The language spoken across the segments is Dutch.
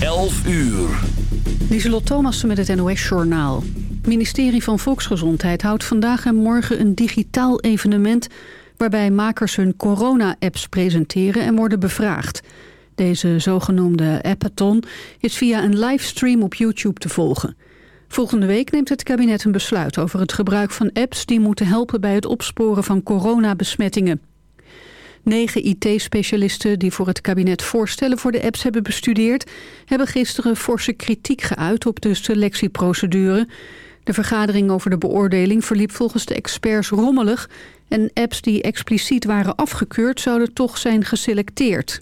11 uur. Lieselot Thomassen met het NOS-journaal. Het ministerie van Volksgezondheid houdt vandaag en morgen een digitaal evenement... waarbij makers hun corona-apps presenteren en worden bevraagd. Deze zogenoemde appathon is via een livestream op YouTube te volgen. Volgende week neemt het kabinet een besluit over het gebruik van apps... die moeten helpen bij het opsporen van coronabesmettingen. Negen IT-specialisten die voor het kabinet voorstellen voor de apps hebben bestudeerd... hebben gisteren forse kritiek geuit op de selectieprocedure. De vergadering over de beoordeling verliep volgens de experts rommelig... en apps die expliciet waren afgekeurd zouden toch zijn geselecteerd.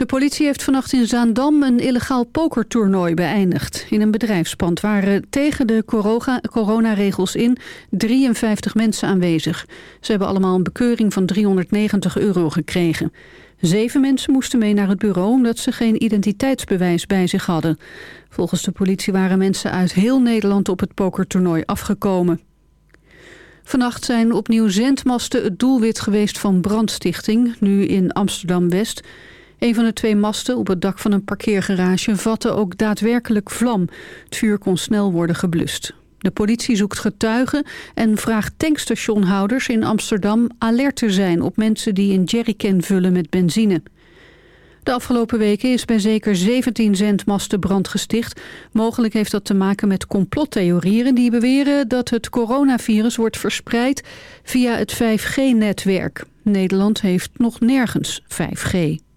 De politie heeft vannacht in Zaandam een illegaal pokertoernooi beëindigd. In een bedrijfspand waren tegen de coronaregels in 53 mensen aanwezig. Ze hebben allemaal een bekeuring van 390 euro gekregen. Zeven mensen moesten mee naar het bureau omdat ze geen identiteitsbewijs bij zich hadden. Volgens de politie waren mensen uit heel Nederland op het pokertoernooi afgekomen. Vannacht zijn opnieuw zendmasten het doelwit geweest van brandstichting, nu in Amsterdam-West... Een van de twee masten op het dak van een parkeergarage vatte ook daadwerkelijk vlam. Het vuur kon snel worden geblust. De politie zoekt getuigen en vraagt tankstationhouders in Amsterdam alert te zijn op mensen die een jerrycan vullen met benzine. De afgelopen weken is bij zeker 17 zendmasten brand gesticht. Mogelijk heeft dat te maken met complottheorieën die beweren dat het coronavirus wordt verspreid via het 5G-netwerk. Nederland heeft nog nergens 5G.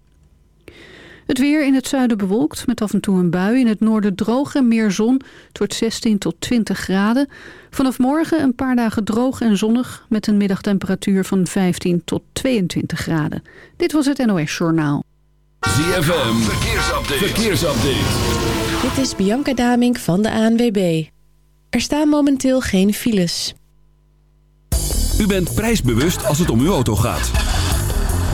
Het weer in het zuiden bewolkt met af en toe een bui. In het noorden droog en meer zon. Het wordt 16 tot 20 graden. Vanaf morgen een paar dagen droog en zonnig... met een middagtemperatuur van 15 tot 22 graden. Dit was het NOS Journaal. ZFM, verkeersupdate. verkeersupdate. Dit is Bianca Damink van de ANWB. Er staan momenteel geen files. U bent prijsbewust als het om uw auto gaat.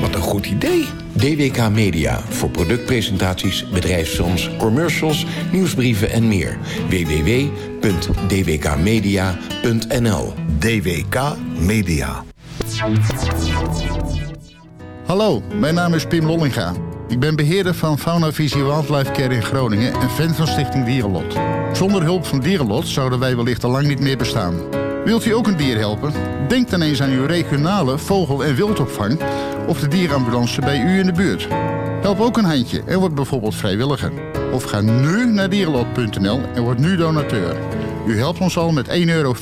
Wat een goed idee. DWK Media voor productpresentaties, bedrijfsfilms, commercials, nieuwsbrieven en meer. www.dwkmedia.nl DWK Media. Hallo, mijn naam is Pim Lollinga. Ik ben beheerder van Fauna Visie Wildlife Care in Groningen en fan van Stichting Dierenlot. Zonder hulp van Dierenlot zouden wij wellicht al lang niet meer bestaan. Wilt u ook een dier helpen? Denk dan eens aan uw regionale vogel- en wildopvang of de dierenambulance bij u in de buurt. Help ook een handje en word bijvoorbeeld vrijwilliger. Of ga nu naar dierenlot.nl en word nu donateur. U helpt ons al met 1,85 euro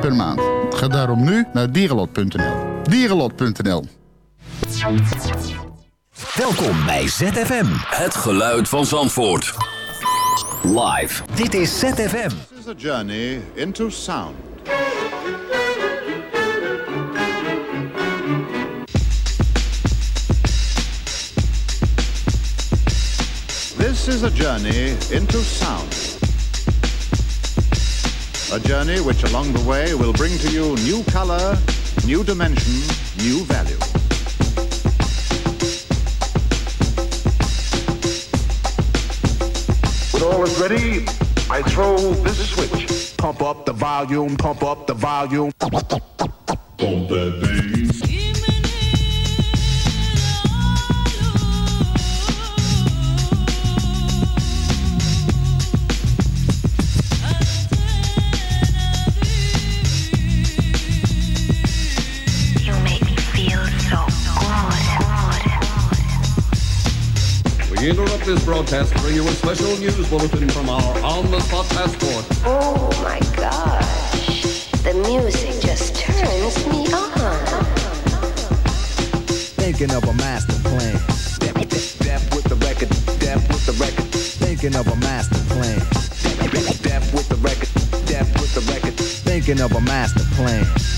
per maand. Ga daarom nu naar dierenlot.nl. Dierenlot.nl Welkom bij ZFM. Het geluid van Zandvoort. Live. Dit is ZFM. This is a journey into sound. This is a journey into sound. A journey which along the way will bring to you new color, new dimension, new value. When all is ready, I throw this switch. Pump up the volume, pump up the volume. Pump that bass. this broadcast to bring you a special news bulletin from our on-the-spot passport. Oh my gosh. The music just turns me on. Thinking of a master plan. Step, step, step with the record, step with the record. Thinking of a master plan. Step, step, step with the record, step with the record. Thinking of a master plan.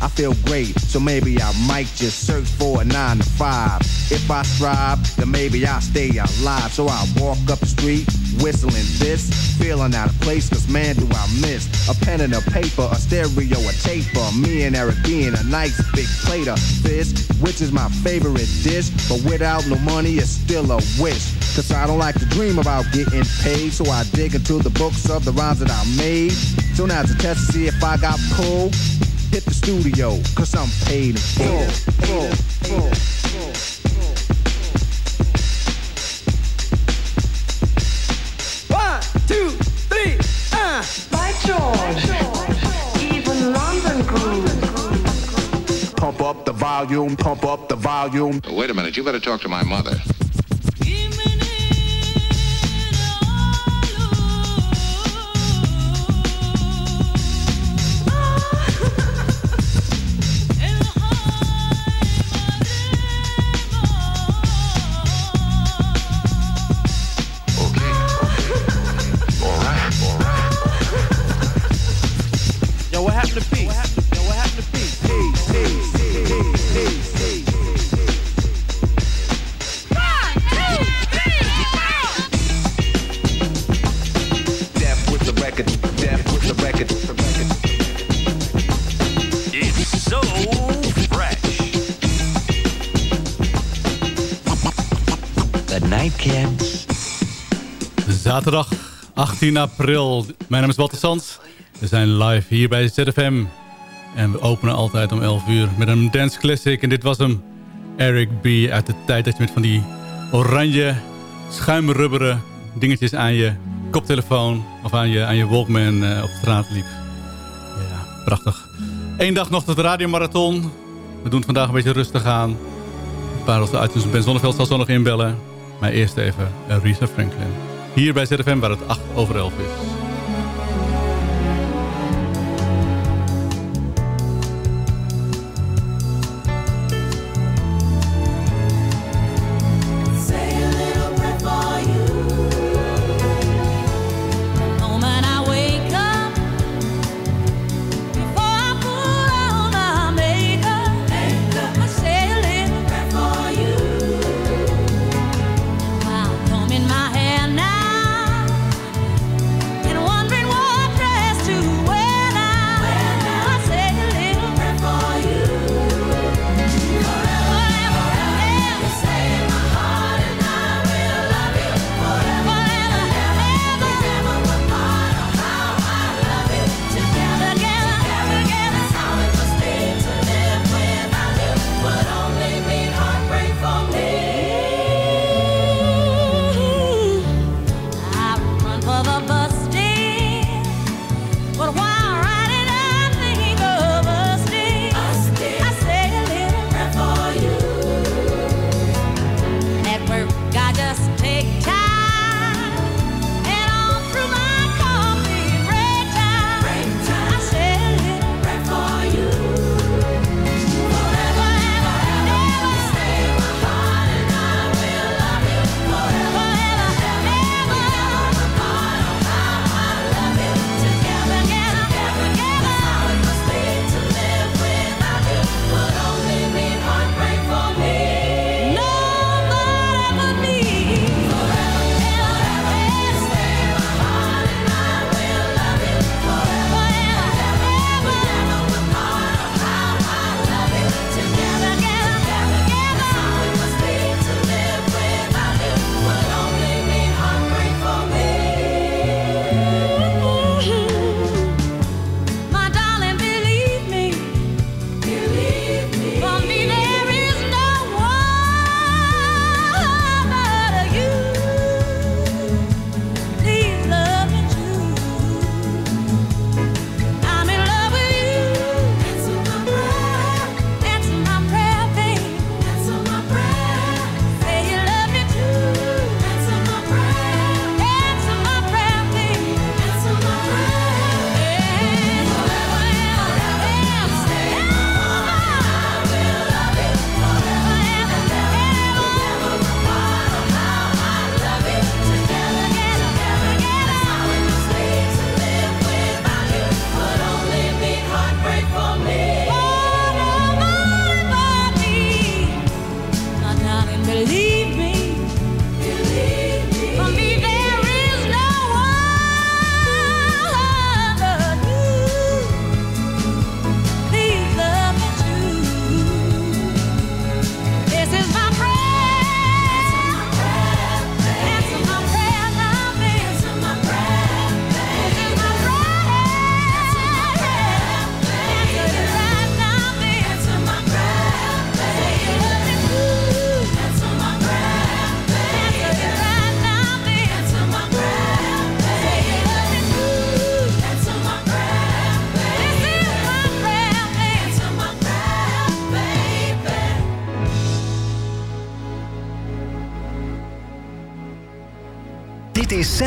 I feel great, so maybe I might just search for a nine to five. If I strive, then maybe I'll stay alive. So I walk up the street, whistling this, feeling out of place, cause man do I miss a pen and a paper, a stereo, a tape, taper. Me and Eric being a nice big plate of fish, which is my favorite dish. But without no money, it's still a wish. Cause I don't like to dream about getting paid, so I dig into the books of the rhymes that I made. So now to test to see if I got pulled, hit the studio, cause I'm paid in full. full, full, full. One, two, three, uh. By George. Even London grooves. Pump up the volume, pump up the volume. Wait a minute, you better talk to my mother. Zaterdag 18 april. Mijn naam is Walter Sands. We zijn live hier bij ZFM. En we openen altijd om 11 uur met een dance classic. En dit was hem. Eric B. uit de tijd dat je met van die oranje schuimrubberen dingetjes aan je koptelefoon of aan je, aan je Walkman eh, op straat liep. Ja, prachtig. Eén dag nog tot de radiomarathon. We doen vandaag een beetje rustig aan. Paar de iTunes Ben Zonneveld zal zo nog inbellen. Maar eerst even Aretha Franklin. Hier bij ZFM waar het 8 over 11 is.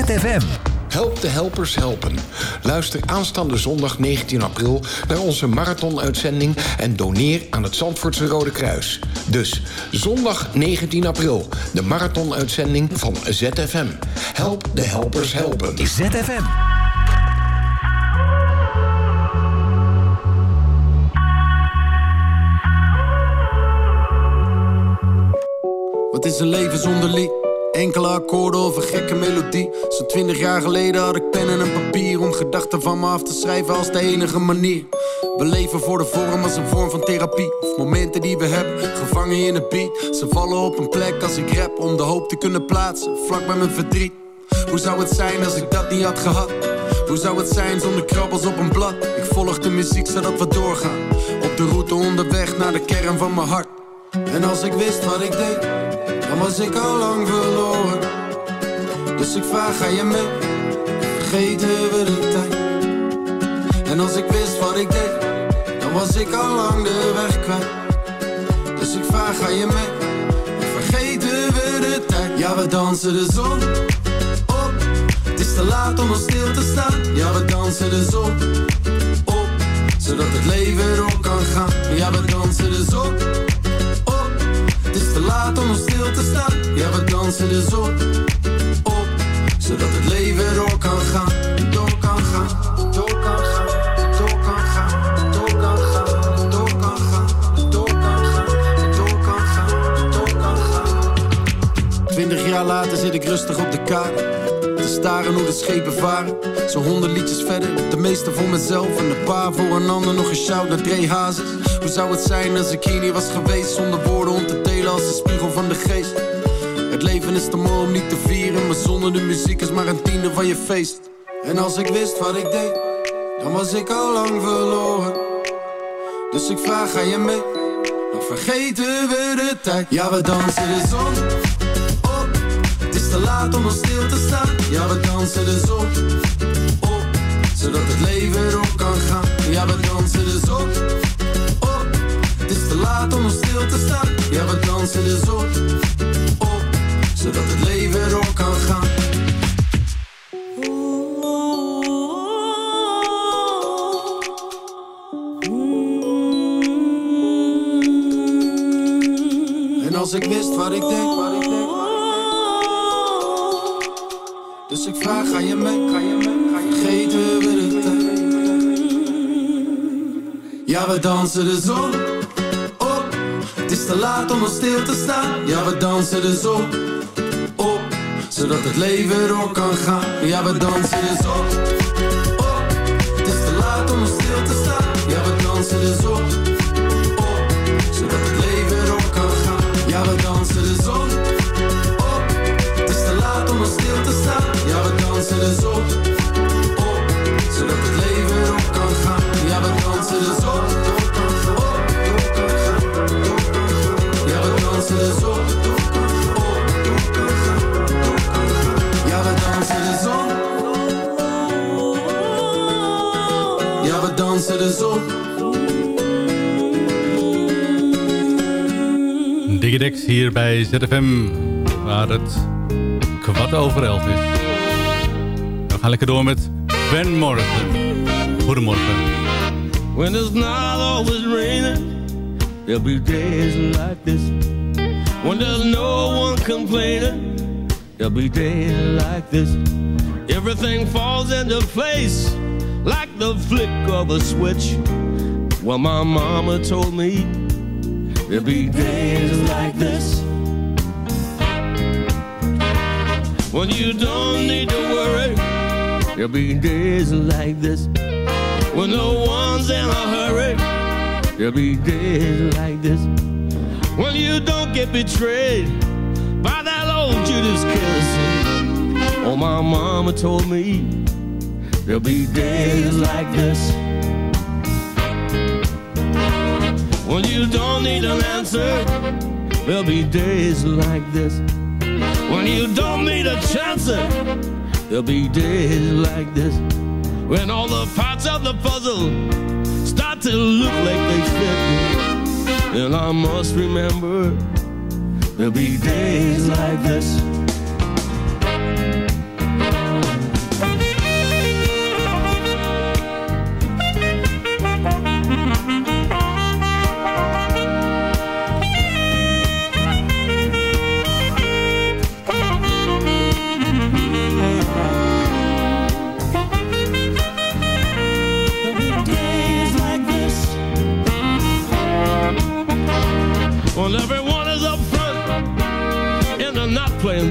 ZFM. Help de helpers helpen. Luister aanstaande zondag 19 april naar onze marathonuitzending en doneer aan het Zandvoortse Rode Kruis. Dus zondag 19 april, de marathonuitzending van ZFM. Help de helpers helpen. ZFM. Wat is een leven zonder lied? Enkele akkoorden of een gekke melodie. Zo'n twintig jaar geleden had ik pen en een papier om gedachten van me af te schrijven als de enige manier. We leven voor de vorm als een vorm van therapie. Of momenten die we hebben, gevangen in een beat. Ze vallen op een plek als ik rap om de hoop te kunnen plaatsen, vlak bij mijn verdriet. Hoe zou het zijn als ik dat niet had gehad? Hoe zou het zijn zonder krabbels op een blad? Ik volg de muziek zodat we doorgaan. Op de route onderweg naar de kern van mijn hart. En als ik wist wat ik deed, dan was ik al lang verloren. Dus ik vraag, ga je mee? Vergeten we de tijd? En als ik wist wat ik deed, dan was ik al lang de weg kwijt. Dus ik vraag, ga je mee? Vergeten we de tijd? Ja, we dansen de zon op. Het is te laat om nog stil te staan. Ja, we dansen de zon op. Zodat het leven erop kan gaan. Ja, we dansen de zon is te laat om nog stil te staan Ja, we dansen dus op, op Zodat het leven door kan gaan Door kan gaan, door kan gaan Door kan gaan, door kan gaan Door kan gaan, door kan gaan Door kan gaan, door kan gaan Twintig jaar later zit ik rustig op de kaart staren hoe de schepen varen. zo honderd liedjes verder, de meeste voor mezelf en een paar voor een ander. Nog een shout naar twee Hazes. Hoe zou het zijn als ik hier niet was geweest? Zonder woorden om te delen als de spiegel van de geest. Het leven is te mooi om niet te vieren. Maar zonder de muziek is maar een tiende van je feest. En als ik wist wat ik deed, dan was ik al lang verloren. Dus ik vraag, ga je mee? Dan vergeten we de tijd. Ja, we dansen de zon op. Het is te laat om nog stil te staan. Ja, we dansen de zon op. Zodat het leven erop kan gaan. Ja, we dansen de zon laat om stil te staan. Ja, we dansen de zon op. Zodat het leven erop kan gaan. En als ik wist wat ik denk, wat ik denk. Dus ik vraag, ga je mee, ga je mee, ga je vergeten we de tijd. Ja, we dansen de zon op. Het is te laat om nog stil te staan. Ja, we dansen de zon op. Zodat het leven door kan gaan. Ja, we dansen zon op. ZFM, waar het kwart over elf is. We gaan lekker door met Ben Morrison. Goedemorgen. When it's not always raining, there'll be days like this. When there's no one complaining, there'll be days like this. Everything falls into place like the flick of a switch. Well, my mama told me there'll be days like this. When you don't need to worry, there'll be days like this. When no one's in a hurry, there'll be days like this. When you don't get betrayed by that old Judas kiss. Oh, my mama told me there'll be days like this. When you don't need an answer, there'll be days like this. When you don't need a chance, there'll be days like this. When all the parts of the puzzle start to look like they fit. And I must remember there'll be days like this.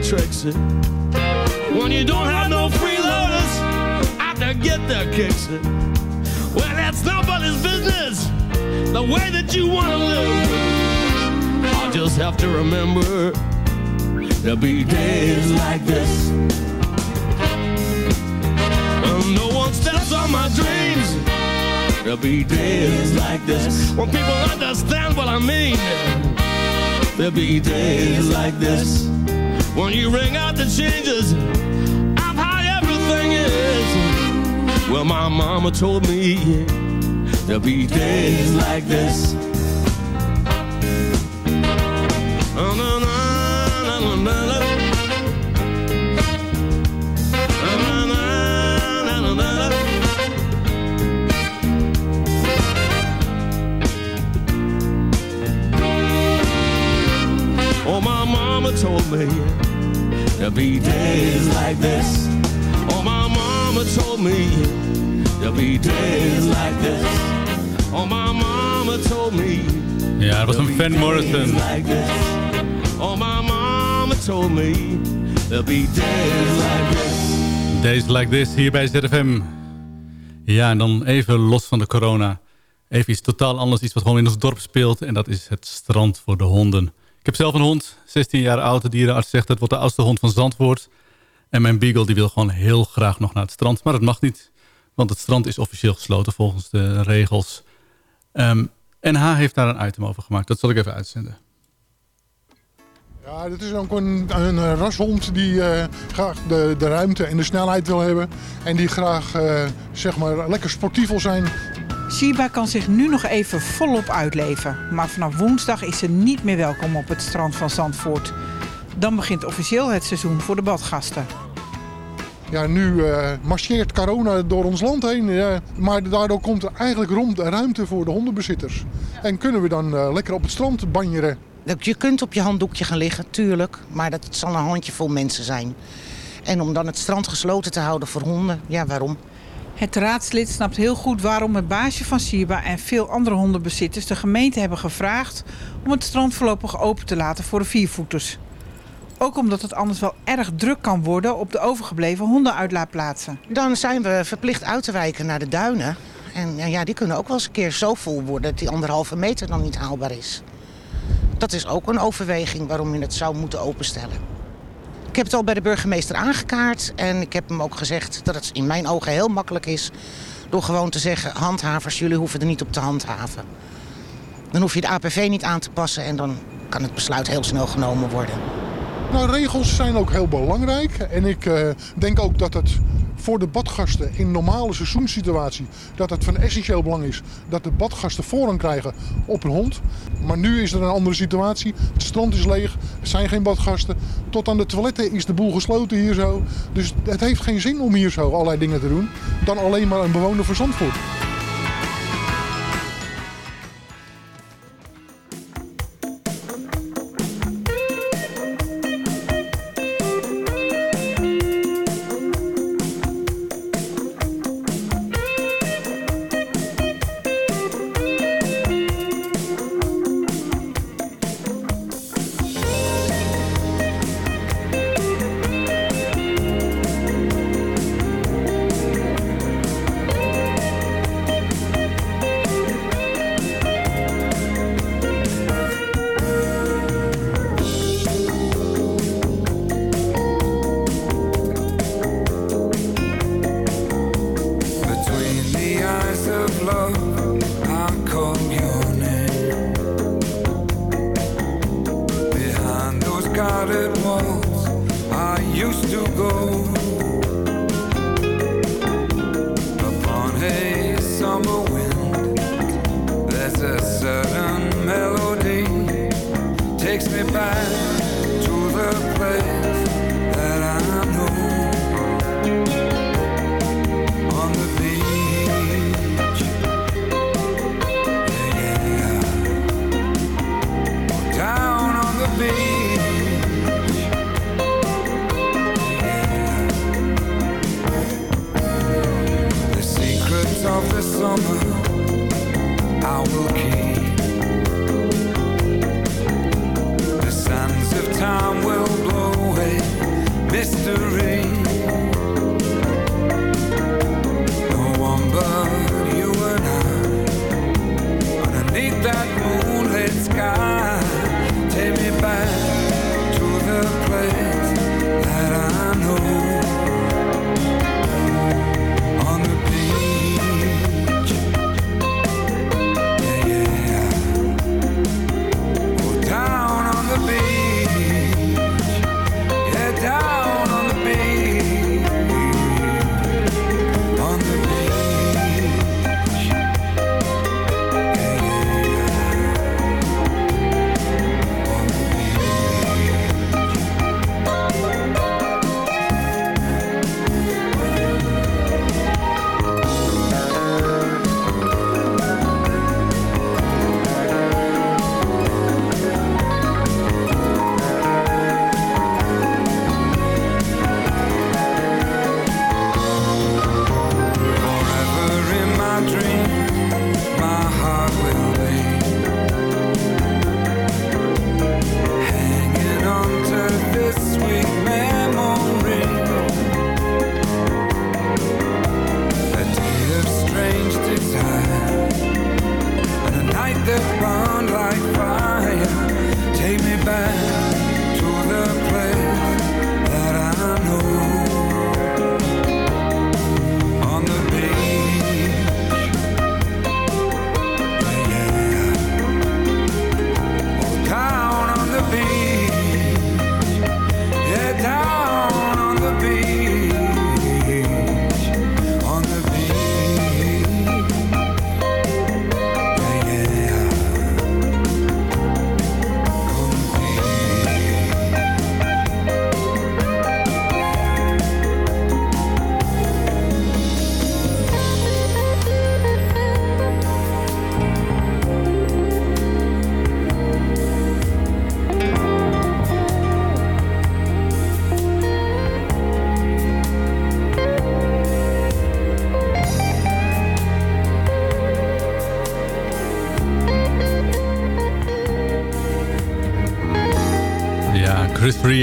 Tricks. When you don't have no freeloaders out to get their kicks. Well, that's nobody's business. The way that you want to live. I just have to remember there'll be days like this. And no one steps on my dreams. There'll be days like this when people understand what I mean. There'll be days like this when you ring out the changes of how everything is. Well, my mama told me there'll be days like this. Oh, no, no, told me there'll be days like this. Oh, my mama told me there'll be days like this. Oh, my mama told me Ja, dat was een Van Morrison. like this. Oh, my mama told me there'll be days like this. Days like this hier bij ZFM. Ja, en dan even los van de corona. Even iets totaal anders, iets wat gewoon in ons dorp speelt. En dat is het strand voor de honden. Ik heb zelf een hond, 16 jaar oud. De dierenarts zegt dat wordt de oudste hond van Zandvoort. En mijn beagle die wil gewoon heel graag nog naar het strand. Maar dat mag niet, want het strand is officieel gesloten volgens de regels. Ehm NH heeft daar een item over gemaakt. Dat zal ik even uitzenden. Ja, dit is ook een, een rashond die eh, graag de, de ruimte en de snelheid wil hebben. En die graag eh, zeg maar lekker sportief wil zijn. Shiba kan zich nu nog even volop uitleven. Maar vanaf woensdag is ze niet meer welkom op het strand van Zandvoort. Dan begint officieel het seizoen voor de badgasten. Ja, nu eh, marcheert corona door ons land heen. ja, maar daardoor komt er eigenlijk rond ruimte voor de hondenbezitters. En kunnen we dan eh, lekker op het strand banjeren. Je kunt op je handdoekje gaan liggen, tuurlijk. Maar dat zal een handjevol mensen zijn. En om dan het strand gesloten te houden voor honden, ja, waarom? Het raadslid snapt heel goed waarom het baasje van Shiba en veel andere hondenbezitters de gemeente hebben gevraagd om het strand voorlopig open te laten voor de viervoeters. Ook omdat het anders wel erg druk kan worden op de overgebleven hondenuitlaatplaatsen. Dan zijn we verplicht uit te wijken naar de duinen. En ja, die kunnen ook wel eens een keer zo vol worden dat die anderhalve meter dan niet haalbaar is. Dat is ook een overweging waarom je het zou moeten openstellen. Ik heb het al bij de burgemeester aangekaart en ik heb hem ook gezegd dat het in mijn ogen heel makkelijk is door gewoon te zeggen, handhavers, jullie hoeven er niet op te handhaven. Dan hoef je de APV niet aan te passen en dan kan het besluit heel snel genomen worden. Nou, regels zijn ook heel belangrijk. En ik eh, denk ook dat het voor de badgasten in normale seizoenssituatie... dat het van essentieel belang is dat de badgasten voorrang krijgen op een hond. Maar nu is er een andere situatie. Het strand is leeg, er zijn geen badgasten. Tot aan de toiletten is de boel gesloten hier zo. Dus het heeft geen zin om hier zo allerlei dingen te doen... dan alleen maar een bewoner van Zandvoort.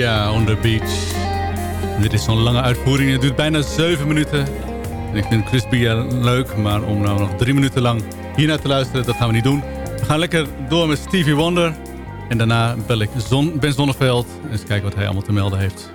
ja on the Beach. Dit is zo'n lange uitvoering. Het duurt bijna 7 minuten. En ik vind Crispy leuk, maar om nou nog drie minuten lang hiernaar te luisteren, dat gaan we niet doen. We gaan lekker door met Stevie Wonder. En daarna bel ik Zon, Ben Zonneveld. Eens kijken wat hij allemaal te melden heeft.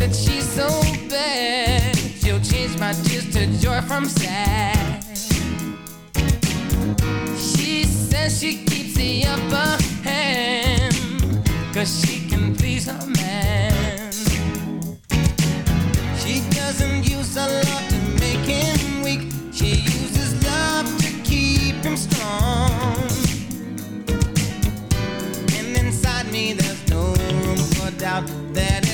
that she's so bad. She'll change my tears to joy from sad. She says she keeps the upper hand, cause she can please her man. She doesn't use her love to make him weak, she uses love to keep him strong. And inside me, there's no room for doubt that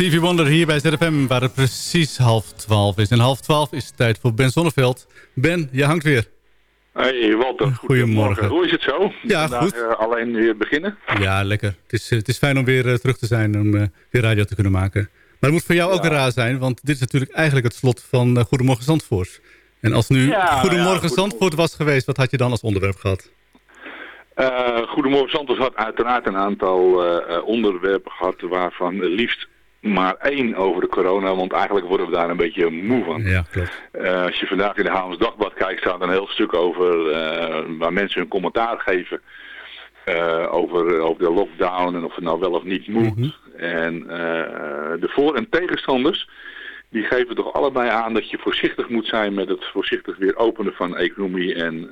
Stevie Wonder hier bij ZFM, waar het precies half twaalf is. En half twaalf is het tijd voor Ben Zonneveld. Ben, je hangt weer. Hey Walter, Goedemorgen. Hoe is het zo? Ja, Vandaag, goed. eh, alleen weer beginnen. Ja, lekker. Het is, eh, het is fijn om weer eh, terug te zijn, om weer radio te kunnen maken. Maar het moet voor jou ook raar zijn, want dit is natuurlijk eigenlijk het slot van Goedemorgen Zandvoort. En als nu Ja, Goedemorgen ja. Zandvoort was geweest, wat had je dan als onderwerp gehad? Eh, Goedemorgen Santos had uiteraard een aantal onderwerpen gehad waarvan liefst maar één over de corona, want eigenlijk worden we daar een beetje moe van. Ja, klopt. Eh, als je vandaag in de Haams Dagblad kijkt, staat een heel stuk over eh, waar mensen hun commentaar geven eh, over, over de lockdown en of het nou wel of niet moet. Mhm. En de voor- en tegenstanders, die geven toch allebei aan dat je voorzichtig moet zijn met het voorzichtig weer openen van economie en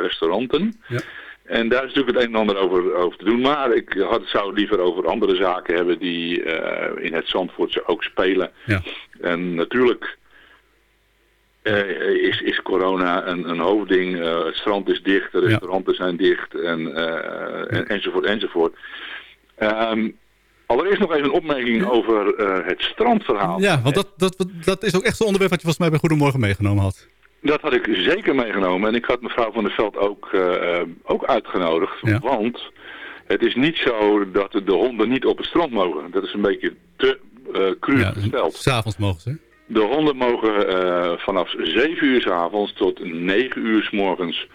restauranten. Ja. En daar is natuurlijk het een en ander over, over te doen. Maar ik had, zou het liever over andere zaken hebben die eh, in het Zandvoortse ook spelen. Ja. En natuurlijk eh, is, is corona een, een hoofdding. Eh, het strand is dicht, de restauranten zijn dicht en, en, enzovoort enzovoort. Ehm, allereerst nog even een opmerking over het strandverhaal. Ja, want dat, dat, dat is ook echt zo'n onderwerp wat je volgens mij bij Goedemorgen meegenomen had. Dat had ik zeker meegenomen. En ik had mevrouw van der Veld ook, eh, ook uitgenodigd. Ja. Want het is niet zo dat de honden niet op het strand mogen. Dat is een beetje te eh cru Ja, gesteld. S'avonds mogen ze. De honden mogen vanaf 7 uur s avonds tot 9 uur s morgens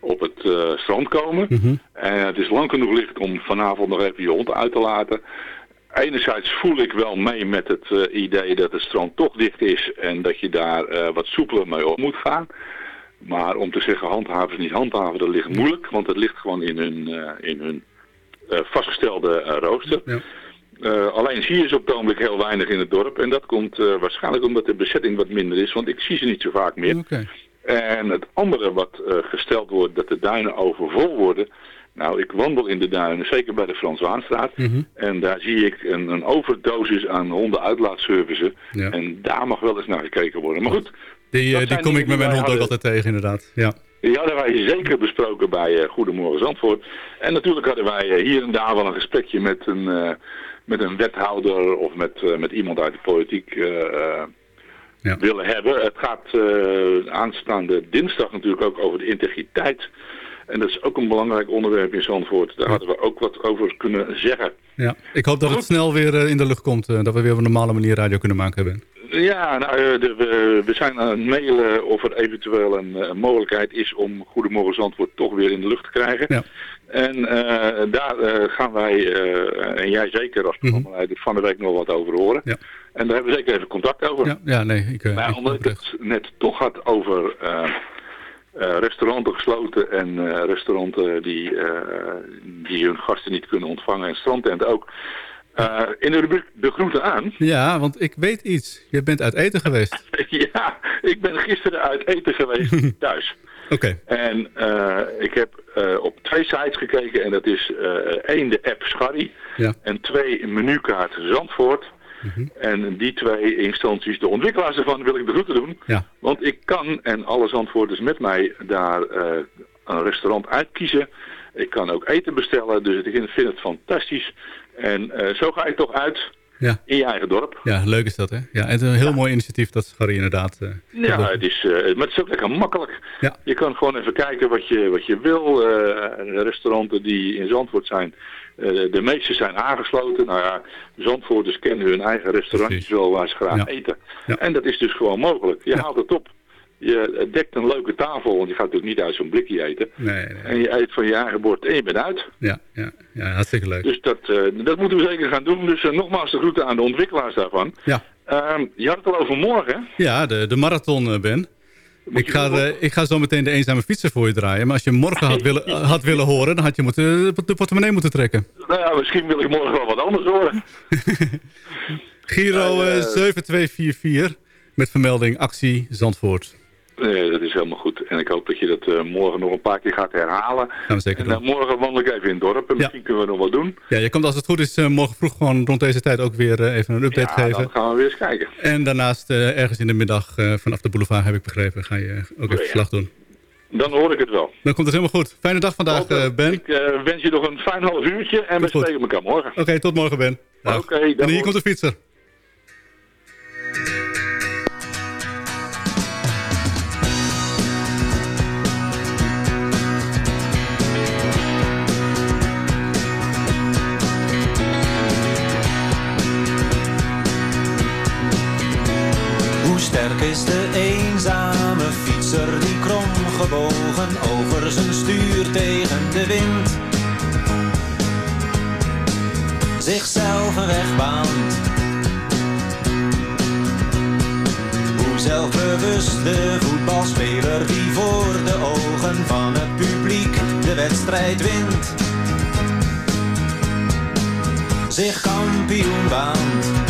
op het strand komen. Mhm. En het is lang genoeg licht om vanavond nog even je hond uit te laten. Enerzijds voel ik wel mee met het eh, idee dat het strand toch dicht is en dat je daar eh, wat soepeler mee op moet gaan. Maar om te zeggen handhaven is niet handhaven, dat ligt moeilijk, want het ligt gewoon in hun, eh, in hun vastgestelde rooster. Eh, alleen zie je ze op het ogenblik heel weinig in het dorp. En dat komt waarschijnlijk omdat de bezetting wat minder is, want ik zie ze niet zo vaak meer. En het andere wat gesteld wordt, dat de duinen overvol worden. Nou, ik wandel in de duinen, zeker bij de Frans Waanstraat. Mhm. En daar zie ik een, een overdosis aan hondenuitlaatservice. Ja. En daar mag wel eens naar gekeken worden. Maar goed. Die, eh, die kom ik met mijn hond ook altijd tegen, inderdaad. Ja. die hadden wij zeker besproken bij eh, Goedemorgen Zandvoort. En natuurlijk hadden wij eh, hier en daar wel een gesprekje met een, met een wethouder of met, met iemand uit de politiek willen hebben. Het gaat aanstaande dinsdag natuurlijk ook over de integriteit. En dat is ook een belangrijk onderwerp in Zandvoort. Daar hadden we ook wat over kunnen zeggen. Ja. Ik hoop dat het snel weer eh, in de lucht komt. eh, dat we weer op een normale manier radio kunnen maken. Ben. Ja, nou, eh, we, zijn aan het mailen of er eventueel een, mogelijkheid is om Goedemorgen Zandvoort toch weer in de lucht te krijgen. Ja. En daar gaan wij, en jij zeker als programmaleider, van de week nog wat over horen. Ja. En daar hebben we zeker even contact over. Ja, ja nee. Ik, Maar ik- omdat ik het net toch had over eh, restauranten gesloten en eh, restauranten die, eh, die hun gasten niet kunnen ontvangen en strandtenten ook. In de rubriek De Groeten aan ja, want ik weet iets. Je bent uit eten geweest. Ja, ik ben gisteren uit eten geweest thuis. Oké. En ik heb op twee sites gekeken en dat is één de app Scharry Ja. en twee menukaart Zandvoort. En die twee instanties, de ontwikkelaars daarvan wil ik de groeten doen. Ja. Want ik kan, en alle Zandvoorters met mij, daar eh, een restaurant uitkiezen. Ik kan ook eten bestellen, dus ik vind het fantastisch. En eh, zo ga ik toch uit Ja. in je eigen dorp. Ja, leuk is dat, hè? Ja, het is een heel mooi initiatief dat Harry inderdaad... eh, Ja, het is, maar het is ook lekker makkelijk. Ja. Je kan gewoon even kijken wat je, wat je wil. Restauranten die in Zandvoort zijn, de meeste zijn aangesloten. Nou ja, Zandvoorters kennen hun eigen restaurantjes wel waar ze graag Ja. eten. Ja. En dat is dus gewoon mogelijk. Je haalt het op. Je dekt een leuke tafel, want je gaat natuurlijk niet uit zo'n blikje eten. Nee, nee. En je eet van je eigen bord en je bent uit. Ja, ja, ja, hartstikke leuk. Dus dat, eh, dat moeten we zeker gaan doen. Dus eh, nogmaals de groeten aan de ontwikkelaars daarvan. Ja. Ehm, je had het al over morgen. Ja, de, de marathon, eh, Ben. Ik ga, eh, ik ga zo meteen de eenzame fietser voor je draaien. Maar als je morgen had willen, had willen horen, dan had je moeten, de portemonnee moeten trekken. Nou ja, misschien wil ik morgen wel wat anders horen. Giro eh, Eh, 7244 met vermelding actie Zandvoort. Nee, dat is helemaal goed. En ik hoop dat je dat eh, morgen nog een paar keer gaat herhalen. Zeker En dan morgen wandel ik even in het dorp en misschien kunnen we nog wat doen. Ja, je komt als het goed is eh, morgen vroeg gewoon rond deze tijd ook weer eh, even een update Ja, geven. dan gaan we weer eens kijken. En daarnaast eh, ergens in de middag eh, vanaf de boulevard, heb ik begrepen, ga je ook even Ja. verslag doen. Dan hoor ik het wel. Dan komt het helemaal goed. Fijne dag vandaag, eh, Ben. Ik eh, wens je nog een fijn half uurtje en we spreken elkaar morgen. Oké, tot morgen, Ben. Oké, en dan hier komt de fietser. Kromgebogen over zijn stuur tegen de wind zichzelf een weg baant. Hoe zelfbewust de voetbalspeler die voor de ogen van het publiek de wedstrijd wint, zich kampioen baant.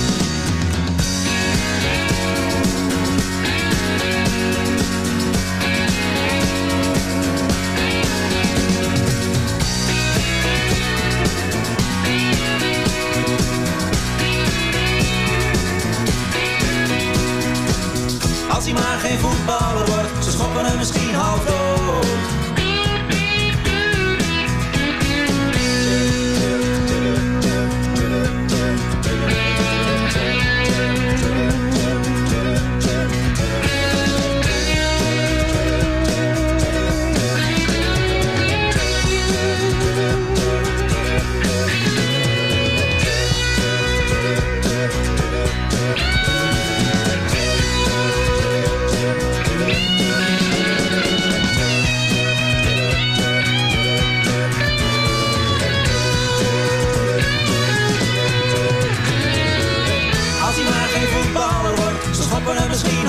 Als hij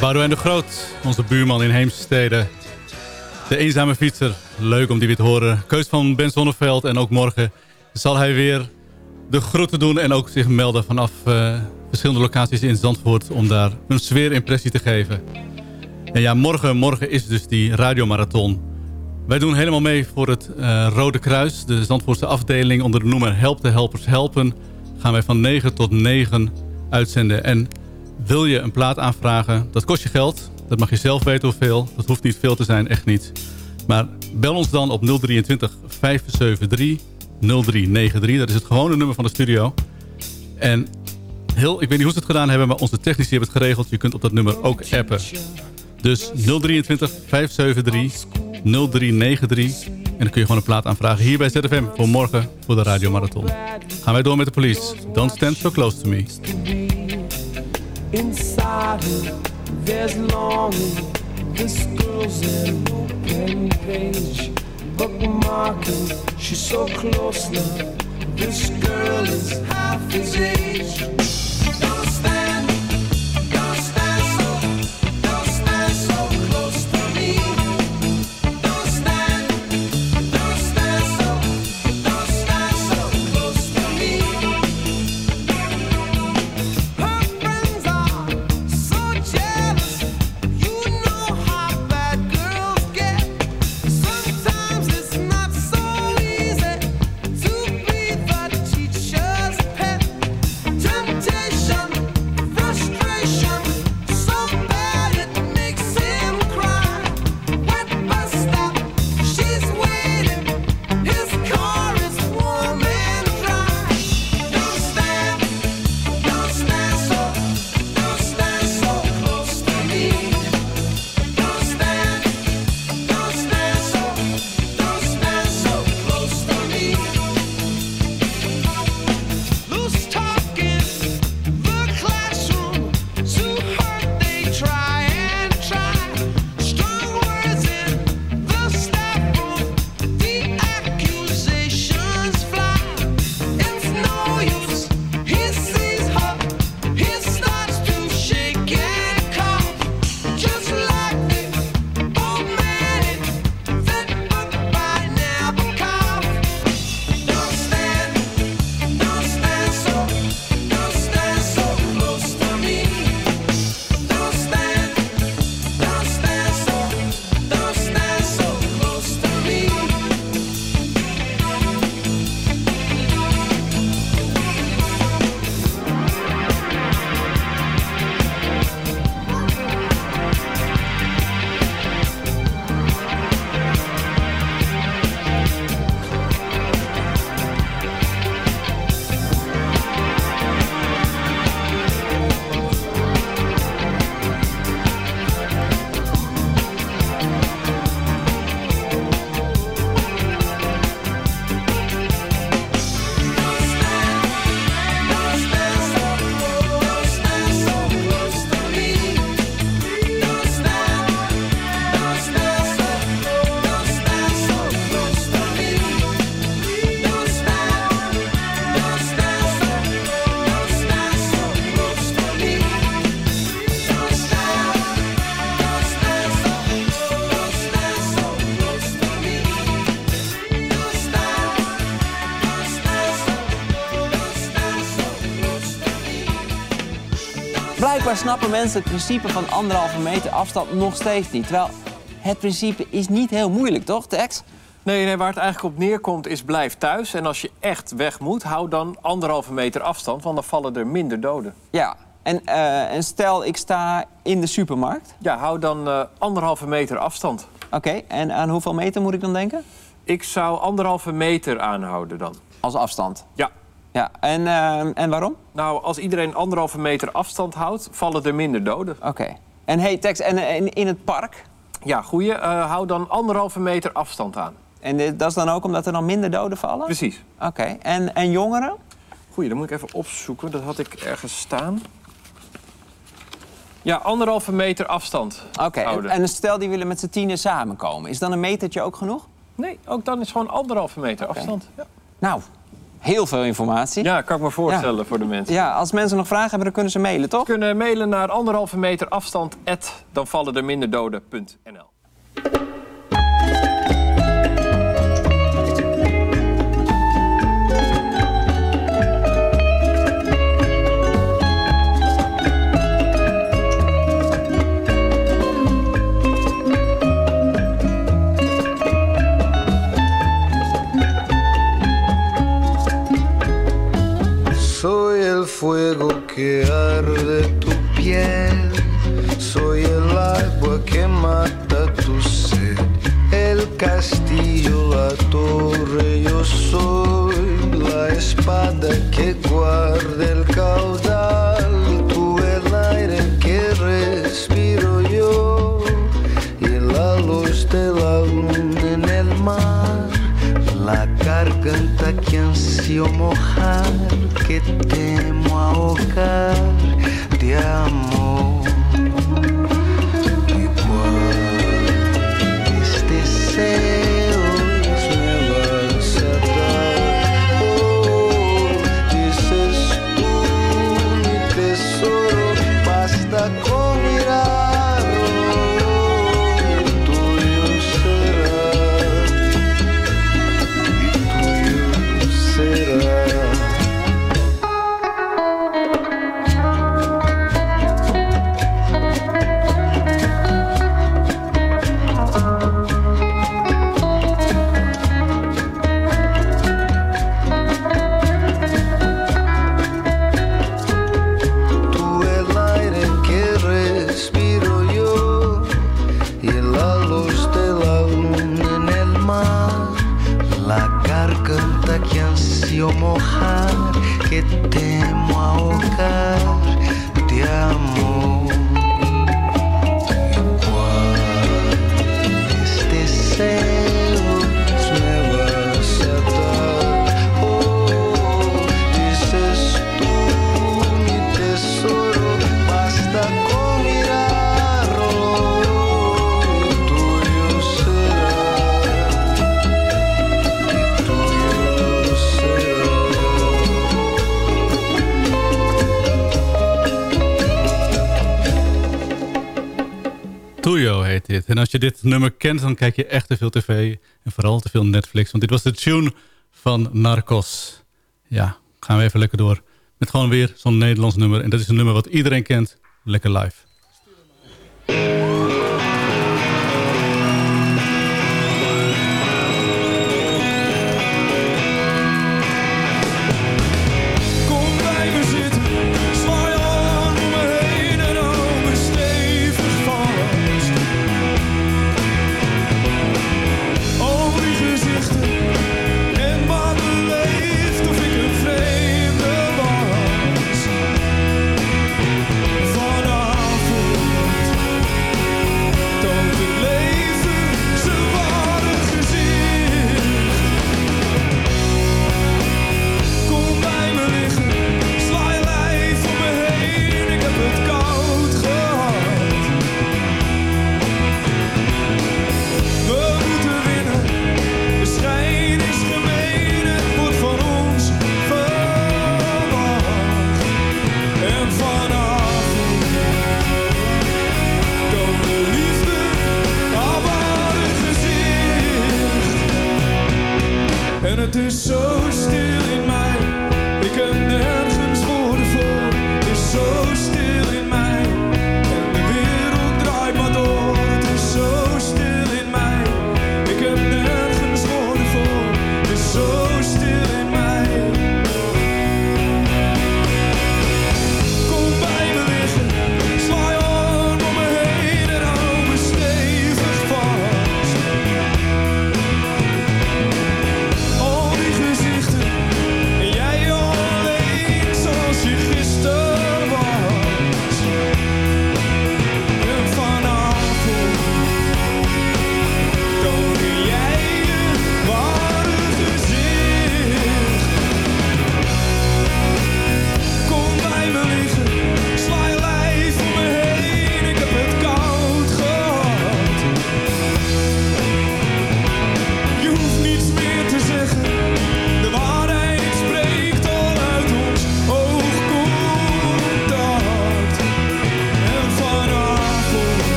Boudewijn de Groot, onze buurman in Heemstede. De eenzame fietser, leuk om die weer te horen. Keus van Ben Zonneveld en ook morgen zal hij weer de groeten doen... en ook zich melden vanaf eh, verschillende locaties in Zandvoort... om daar een sfeerimpressie te geven. En ja, morgen, morgen is dus die radiomarathon. Wij doen helemaal mee voor het eh, Rode Kruis, de Zandvoortse afdeling... onder de noemer Help de Helpers Helpen. Gaan wij van 9 tot 9 uitzenden. En wil je een plaat aanvragen, dat kost je geld. Dat mag je zelf weten hoeveel. Dat hoeft niet veel te zijn, echt niet. Maar bel ons dan op 023 573 0393. Dat is het gewone nummer van de studio. En heel, ik weet niet hoe ze het gedaan hebben, maar onze technici hebben het geregeld. Je kunt op dat nummer ook appen. Dus 023 573 0393. En dan kun je gewoon een plaat aanvragen hier bij ZFM voor morgen voor de radiomarathon. Gaan wij door met de police. Don't stand so close to me. Inside her, there's longing. This girl's an open page, bookmarking. She's so close now. This girl is half his age. Blijkbaar snappen mensen het principe van anderhalve meter afstand nog steeds niet. Terwijl het principe is niet heel moeilijk, toch, Tex? Nee, nee, waar het eigenlijk op neerkomt is blijf thuis. En als je echt weg moet, hou dan anderhalve meter afstand, want dan vallen er minder doden. Ja, en, eh, en stel ik sta in de supermarkt. Ja, hou dan eh, anderhalve meter afstand. Oké, en aan hoeveel meter moet ik dan denken? Ik zou anderhalve meter aanhouden dan. Als afstand? Ja. Ja, en, eh, en waarom? Nou, als iedereen anderhalve meter afstand houdt, vallen er minder doden. Oké. En hey, Tex, en, en in het park? Ja, goeie. Eh, hou dan anderhalve meter afstand aan. En dit- dat is dan ook omdat er dan minder doden vallen? Precies. Oké, en, en jongeren? Goeie, dan moet ik even opzoeken. Dat had ik ergens staan. Ja, anderhalve meter afstand Oké, en stel die willen met z'n tienen samenkomen. Is dan een metertje ook genoeg? Nee, ook dan is gewoon anderhalve meter afstand. Ja. Nou, heel veel informatie. Ja, kan ik me voorstellen voor de mensen. Ja, als mensen nog vragen hebben, dan kunnen ze mailen, toch? Kunnen mailen naar anderhalve meter afstand, at, fuego que arde tu piel, soy el agua que mata tu sed, el castillo, la torre, yo soy la espada que guarda el caudal, garganta que ansio mojar, que temo ahogar En als je dit nummer kent, dan kijk je echt te veel tv. En vooral te veel Netflix. Want dit was de tune van Narcos. Ja, gaan we even lekker door. Met gewoon weer zo'n Nederlands nummer. En dat is een nummer wat iedereen kent. Lekker live.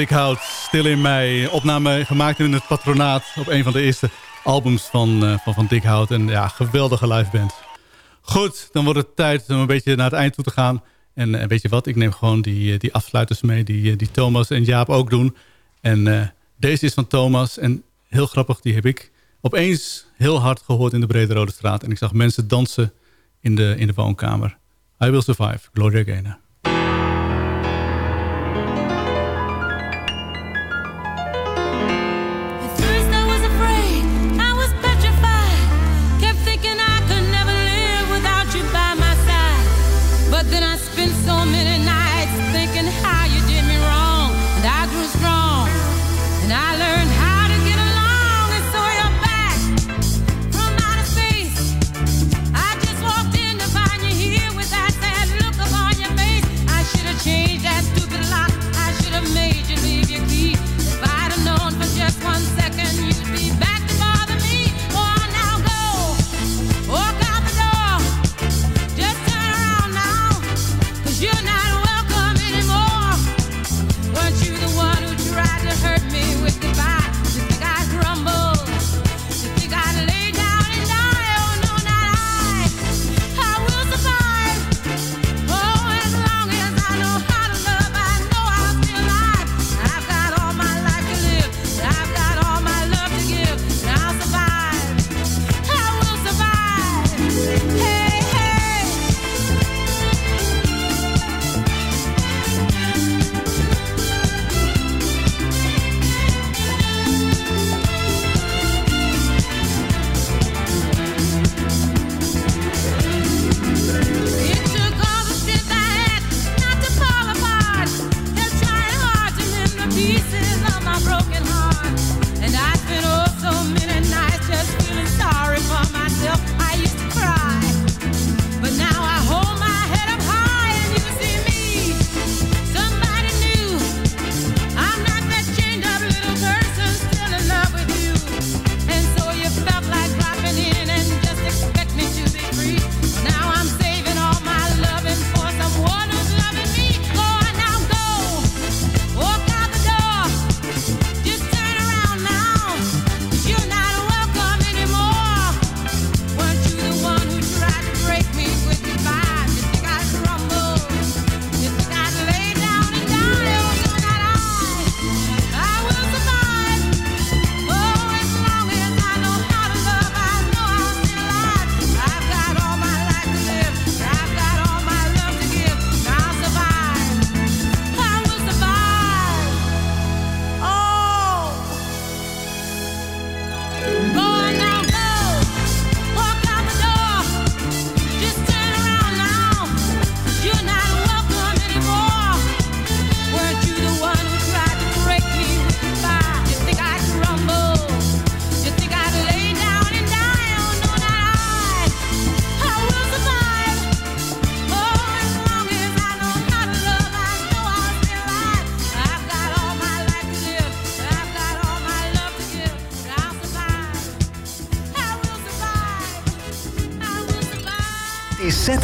Van Dikhout, Stil in Mei. Opname gemaakt in het patronaat op een van de eerste albums van eh, Van, van Dikhout. En ja, geweldige live band. Goed, dan wordt het tijd om een beetje naar het eind toe te gaan. En eh, weet je wat, ik neem gewoon die, eh, die afsluiters mee die, die Thomas en Jaap ook doen. En deze is van Thomas en heel grappig, die heb ik opeens heel hard gehoord in de Brede Rode Straat. En ik zag mensen dansen in de, in de woonkamer. I Will Survive, Gloria Gaynor.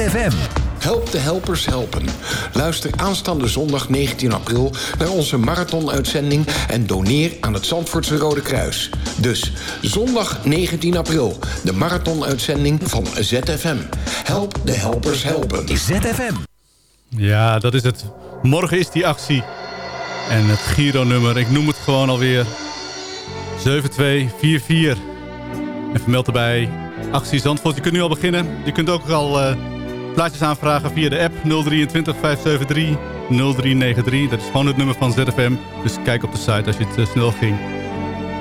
ZFM. Help de helpers helpen. Luister aanstaande zondag 19 april naar onze marathonuitzending en doneer aan het Zandvoortse Rode Kruis. Dus zondag 19 april, de marathonuitzending van ZFM. Help de helpers helpen. ZFM. Ja, dat is het. Morgen is die actie. En het Giro-nummer, ik noem het gewoon alweer. 7244. En vermeld erbij actie Zandvoort. Je kunt nu al beginnen. Je kunt ook al eh, plaatjes aanvragen via de app 023 573 0393. Dat is gewoon het nummer van ZFM. Dus kijk op de site als je het eh, snel ging.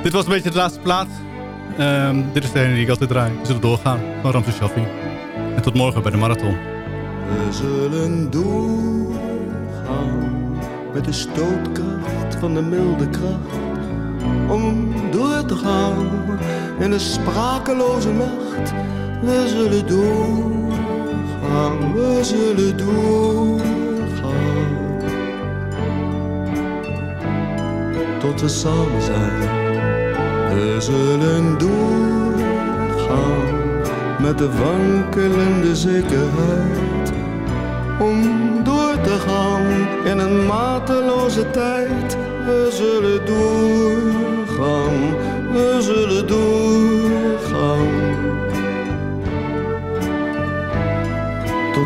Dit was een beetje de laatste plaat. Ehm, dit is de ene die ik altijd draai. We zullen doorgaan van Ramses Shaffi. En tot morgen bij de marathon. We zullen doorgaan met de stootkracht van de milde kracht. Om door te gaan in de sprakeloze nacht. We zullen we zullen doorgaan. Tot we samen zijn. We zullen doorgaan met de wankelende zekerheid om door te gaan in een mateloze tijd. We zullen doorgaan, we zullen doorgaan.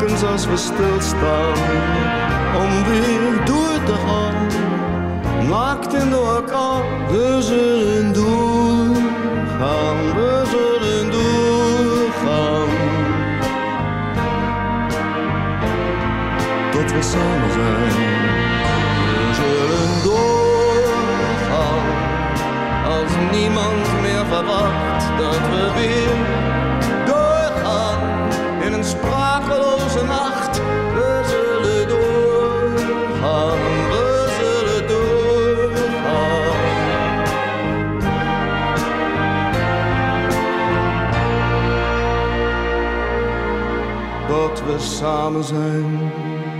Als we stilstaan, om weer door te gaan. Naakt in door elkaar, we zullen doorgaan, we zullen doorgaan. Tot we samen zijn, we zullen doorgaan. Als niemand meer verwacht dat we weer Dat we samen zijn.